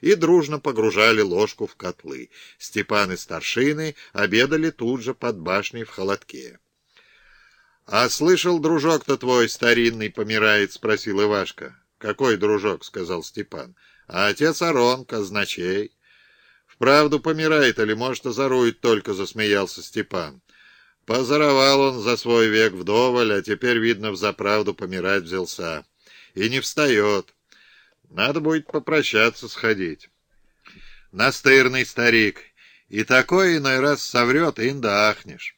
и дружно погружали ложку в котлы. Степан и старшины обедали тут же под башней в холодке. — А слышал, дружок-то твой старинный помирает? — спросил Ивашка. — Какой дружок? — сказал Степан. — А отец Арон, казначей. — Вправду помирает или, может, озорует только, — засмеялся Степан. Позоровал он за свой век вдоволь, а теперь, видно, взаправду помирать взялся. И не встает. Надо будет попрощаться сходить. Настырный старик. И такой иной раз соврет, и ахнешь.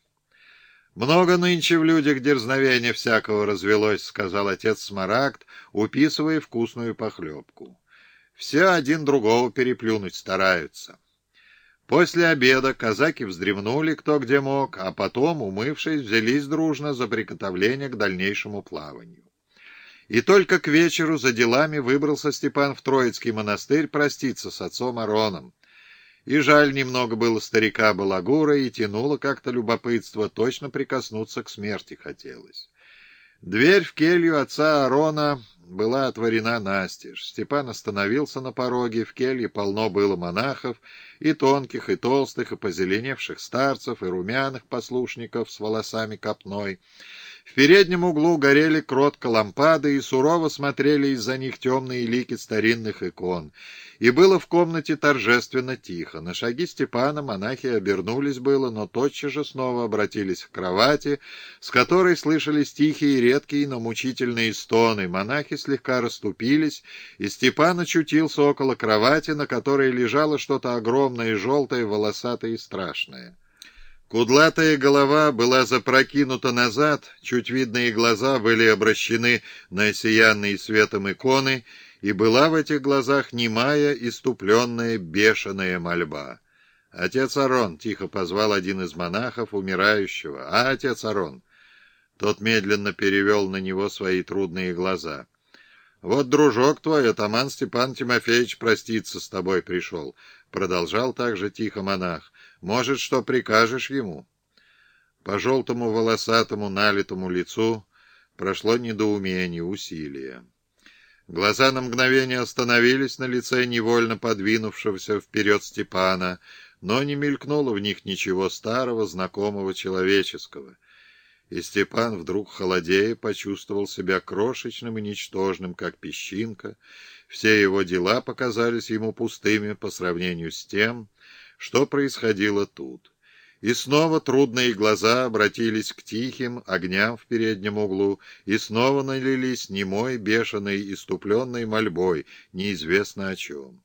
«Много нынче в людях дерзновения всякого развелось», — сказал отец Смарагд, уписывая вкусную похлебку. «Все один другого переплюнуть стараются». После обеда казаки вздремнули кто где мог, а потом, умывшись, взялись дружно за приготовление к дальнейшему плаванию. И только к вечеру за делами выбрался Степан в Троицкий монастырь проститься с отцом Ароном. И жаль немного было старика Балагура, и тянуло как-то любопытство, точно прикоснуться к смерти хотелось. Дверь в келью отца Арона была отворена настежь. Степан остановился на пороге, в келье полно было монахов, и тонких, и толстых, и позеленевших старцев, и румяных послушников с волосами копной. В переднем углу горели кротко лампады, и сурово смотрели из-за них темные лики старинных икон. И было в комнате торжественно тихо. На шаги Степана монахи обернулись было, но тотчас же снова обратились к кровати, с которой слышались тихие, редкие, но мучительные стоны. Монахи слегка расступились, и Степан очутился около кровати, на которой лежало что-то огромное, желтое, волосатое и страшное. Кудлатая голова была запрокинута назад, чуть видные глаза были обращены на сиянные светом иконы, и была в этих глазах немая, иступленная, бешеная мольба. «Отец Арон!» — тихо позвал один из монахов умирающего. «А, отец Арон!» Тот медленно перевел на него свои трудные глаза. «Вот дружок твой, атаман Степан Тимофеевич, проститься с тобой пришел», — продолжал также тихо монах. Может, что прикажешь ему?» По желтому волосатому налитому лицу прошло недоумение, усилие. Глаза на мгновение остановились на лице невольно подвинувшегося вперед Степана, но не мелькнуло в них ничего старого, знакомого, человеческого. И Степан, вдруг холодея, почувствовал себя крошечным и ничтожным, как песчинка. Все его дела показались ему пустыми по сравнению с тем, что происходило тут. И снова трудные глаза обратились к тихим огням в переднем углу, и снова налились немой, бешеной, иступленной мольбой, неизвестно о чем.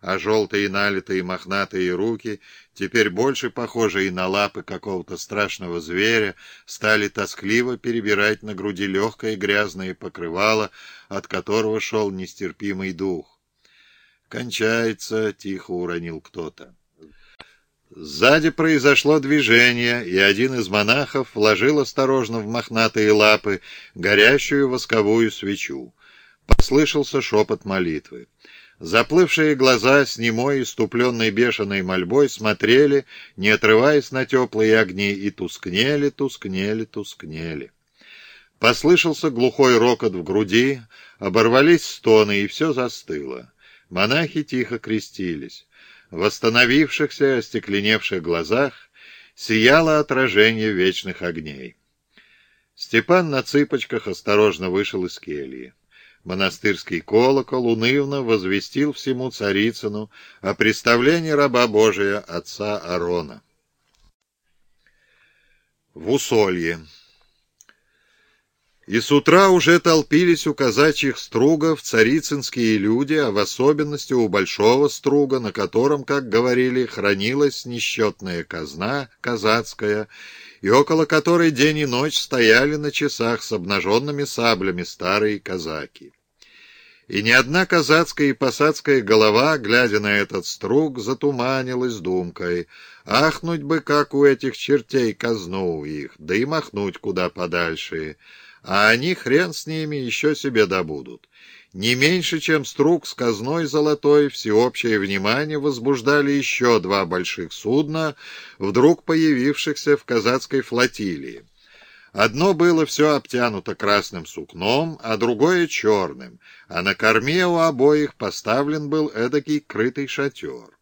А желтые налитые мохнатые руки, теперь больше похожие на лапы какого-то страшного зверя, стали тоскливо перебирать на груди легкое грязное покрывало, от которого шел нестерпимый дух. «Кончается», — тихо уронил кто-то. Сзади произошло движение, и один из монахов вложил осторожно в мохнатые лапы горящую восковую свечу. Послышался шепот молитвы. Заплывшие глаза с немой, иступленной бешеной мольбой смотрели, не отрываясь на теплые огни, и тускнели, тускнели, тускнели. Послышался глухой рокот в груди, оборвались стоны, и все застыло. Монахи тихо крестились. Восстановившихся, остекленевших глазах сияло отражение вечных огней. Степан на цыпочках осторожно вышел из кельи. Монастырский колокол унывно возвестил всему Царицыну о представлении раба Божия отца Арона. В усолье и с утра уже толпились у казачьих стругов царицынские люди, а в особенности у большого струга, на котором, как говорили, хранилась несчетная казна казацкая, и около которой день и ночь стояли на часах с обнаженными саблями старые казаки. И ни одна казацкая и посадская голова, глядя на этот струг, затуманилась думкой. Ахнуть бы, как у этих чертей казну их, да и махнуть куда подальше — а они хрен с ними еще себе добудут. Не меньше, чем струк с казной золотой, всеобщее внимание возбуждали еще два больших судна, вдруг появившихся в казацкой флотилии. Одно было все обтянуто красным сукном, а другое черным, а на корме у обоих поставлен был эдакий крытый шатер.